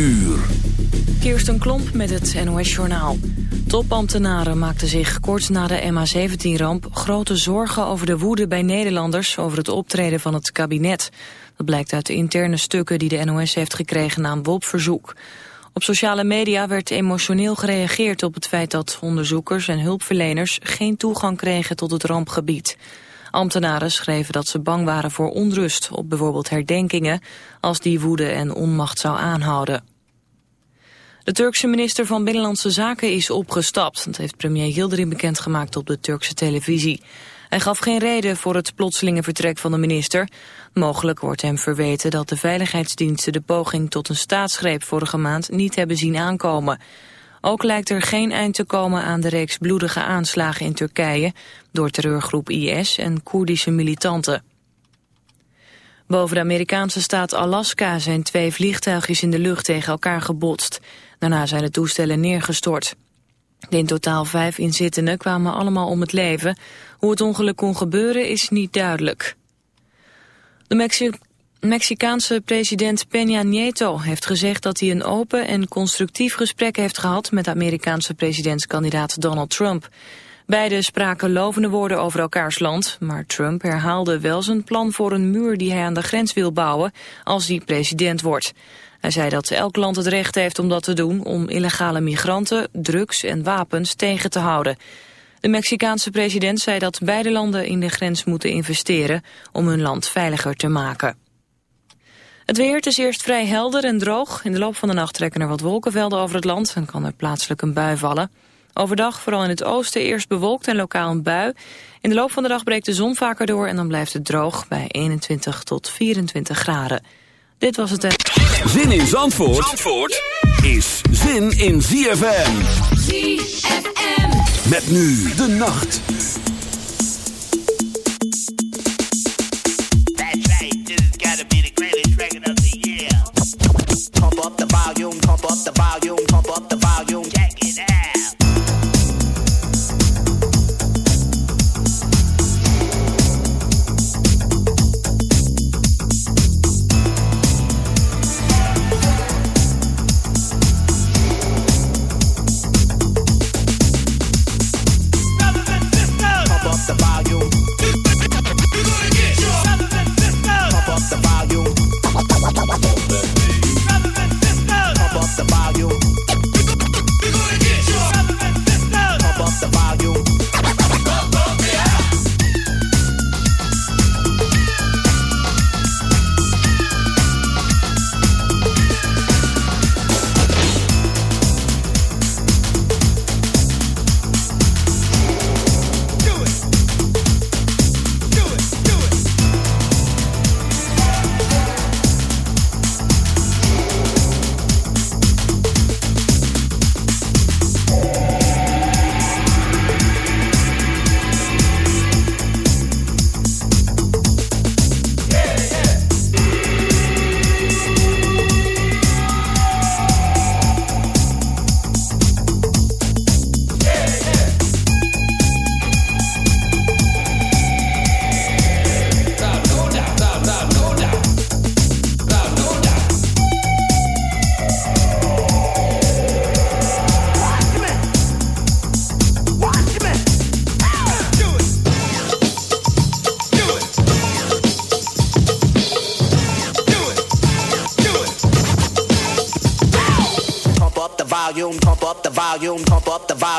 uur. Kirsten Klomp met het NOS-journaal. Topambtenaren maakten zich kort na de MH17-ramp grote zorgen over de woede bij Nederlanders over het optreden van het kabinet. Dat blijkt uit de interne stukken die de NOS heeft gekregen na een WOP-verzoek. Op sociale media werd emotioneel gereageerd op het feit dat onderzoekers en hulpverleners geen toegang kregen tot het rampgebied. Ambtenaren schreven dat ze bang waren voor onrust op bijvoorbeeld herdenkingen als die woede en onmacht zou aanhouden. De Turkse minister van Binnenlandse Zaken is opgestapt. Dat heeft premier Yildirim bekendgemaakt op de Turkse televisie. Hij gaf geen reden voor het plotselinge vertrek van de minister. Mogelijk wordt hem verweten dat de veiligheidsdiensten de poging tot een staatsgreep vorige maand niet hebben zien aankomen. Ook lijkt er geen eind te komen aan de reeks bloedige aanslagen in Turkije door terreurgroep IS en Koerdische militanten. Boven de Amerikaanse staat Alaska zijn twee vliegtuigjes in de lucht tegen elkaar gebotst. Daarna zijn de toestellen neergestort. De in totaal vijf inzittenden kwamen allemaal om het leven. Hoe het ongeluk kon gebeuren is niet duidelijk. De Mexicaanse president Peña Nieto heeft gezegd dat hij een open en constructief gesprek heeft gehad met Amerikaanse presidentskandidaat Donald Trump. Beiden spraken lovende woorden over elkaars land, maar Trump herhaalde wel zijn plan voor een muur die hij aan de grens wil bouwen als hij president wordt. Hij zei dat elk land het recht heeft om dat te doen om illegale migranten, drugs en wapens tegen te houden. De Mexicaanse president zei dat beide landen in de grens moeten investeren om hun land veiliger te maken. Het weer is eerst vrij helder en droog. In de loop van de nacht trekken er wat wolkenvelden over het land en kan er plaatselijk een bui vallen. Overdag vooral in het oosten eerst bewolkt en lokaal een bui. In de loop van de dag breekt de zon vaker door en dan blijft het droog bij 21 tot 24 graden. Dit was het... Zin in Zandvoort, Zandvoort is zin in ZFM. ZFM. Met nu de nacht. That's right, this has gotta be the greatest record of the year. Pump up the volume, pump up the volume,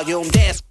volume. Dance.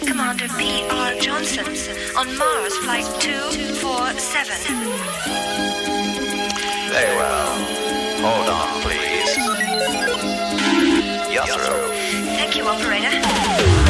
Flight Commander P.R. Johnson on Mars Flight 247. Very well. Hold on, please. You're. Thank you, operator.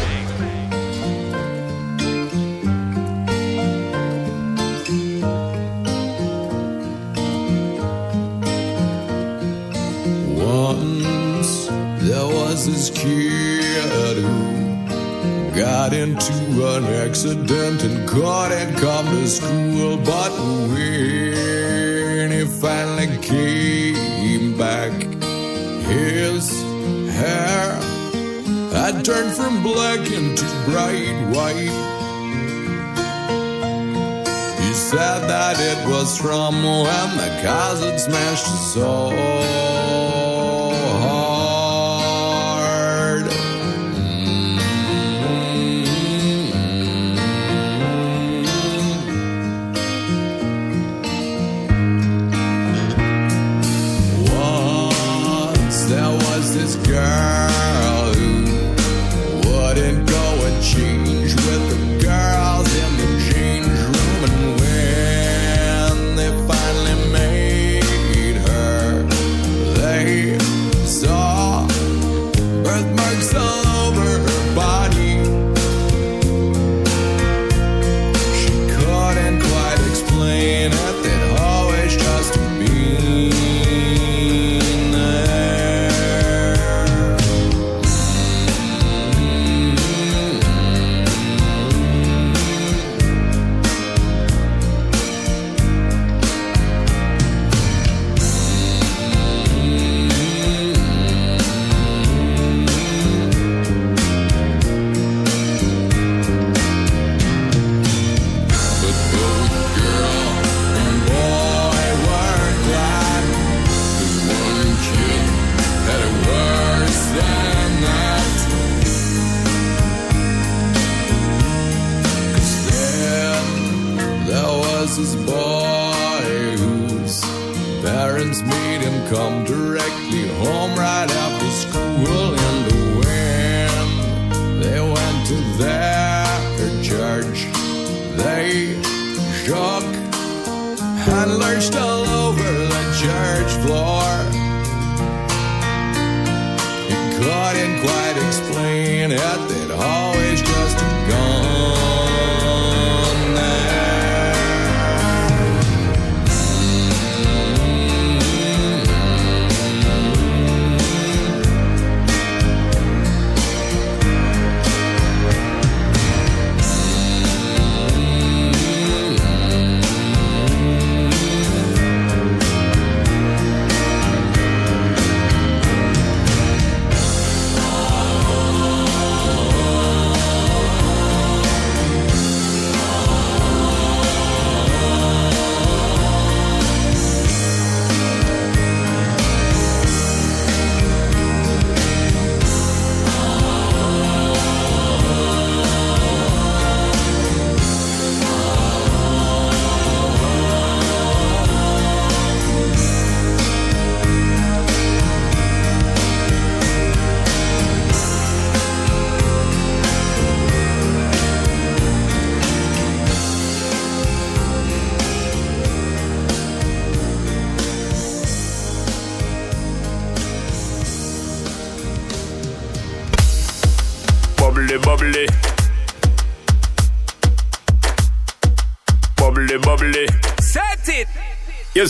Black into bright white. He said that it was from when the cars smashed his soul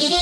Yeah.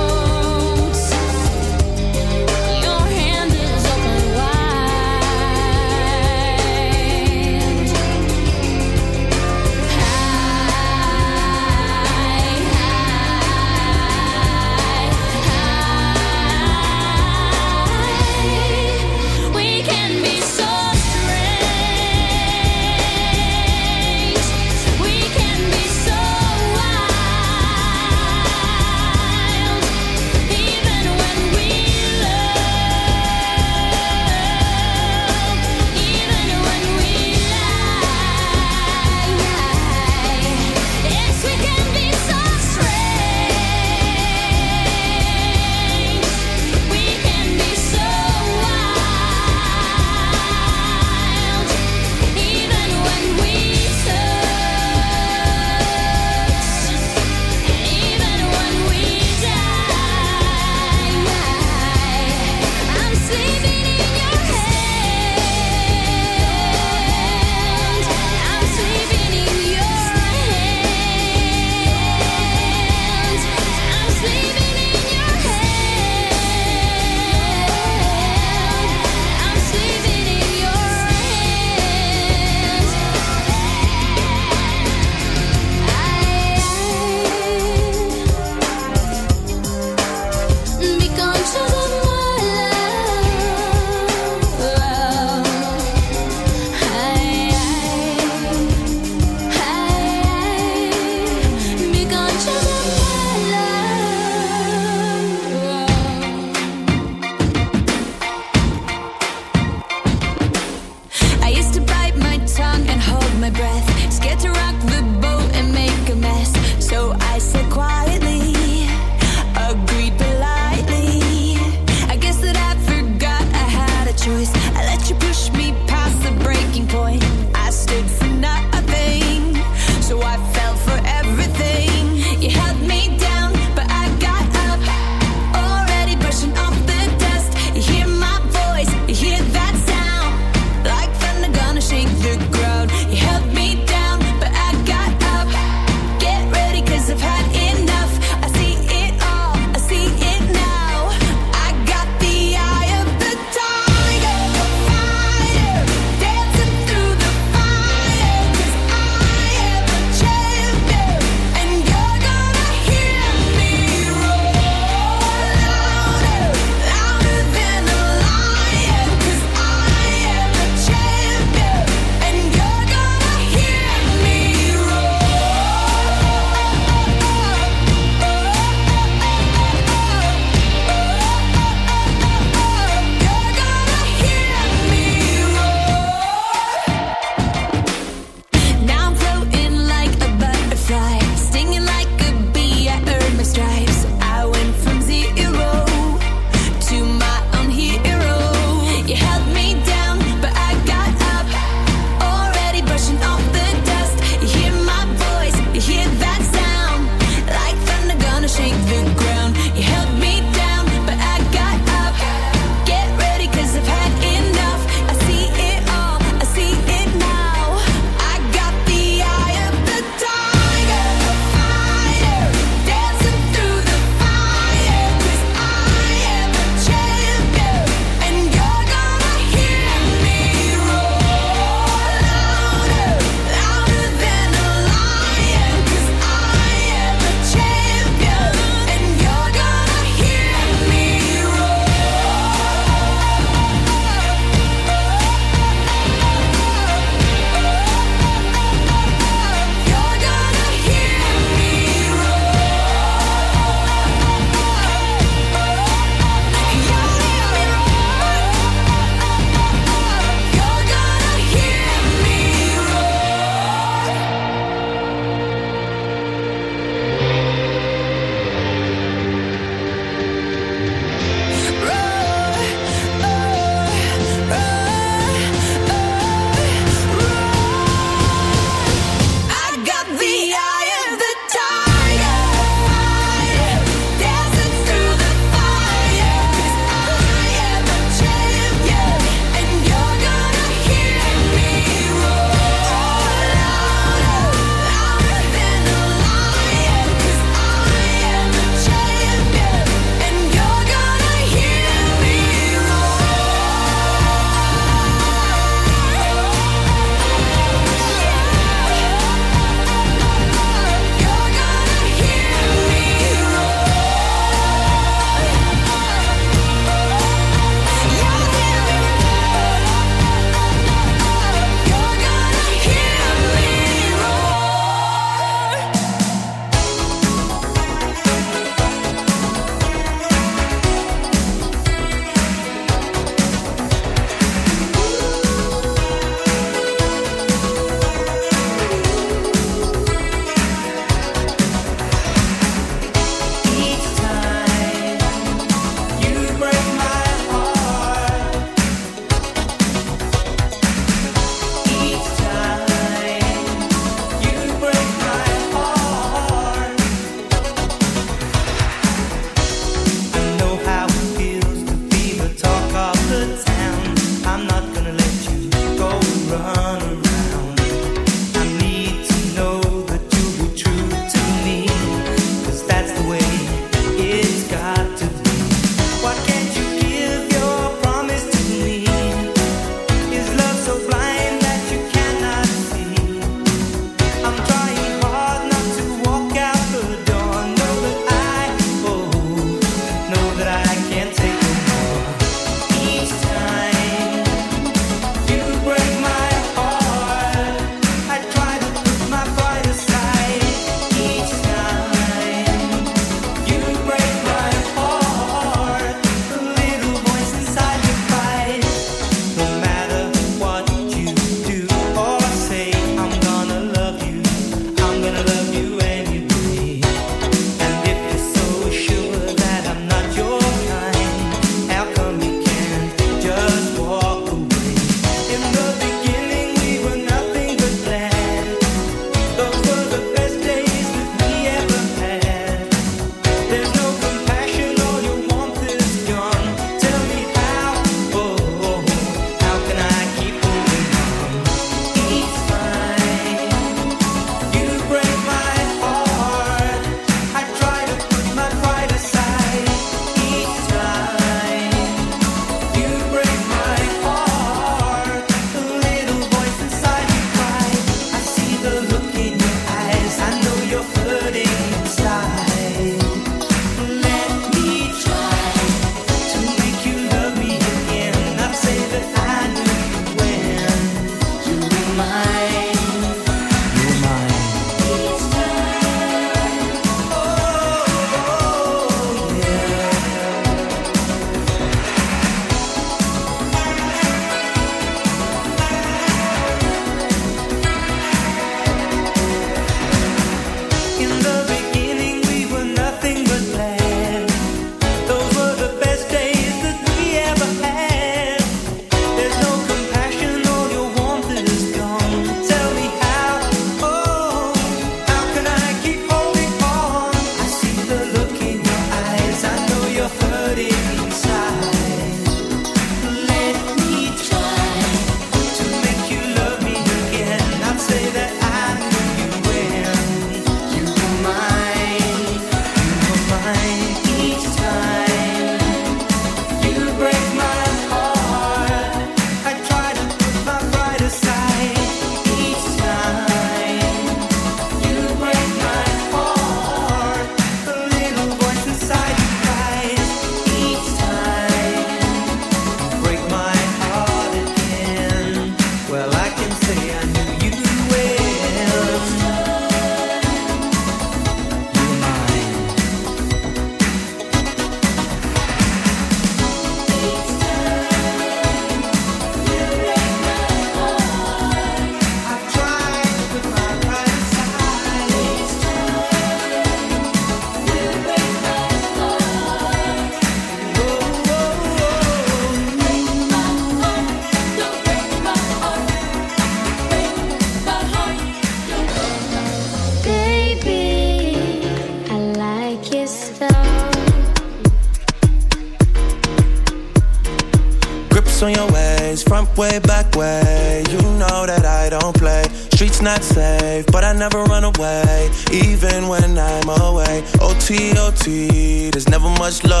way, back way. You know that I don't play. Streets not safe, but I never run away. Even when I'm away. O T O T. There's never much love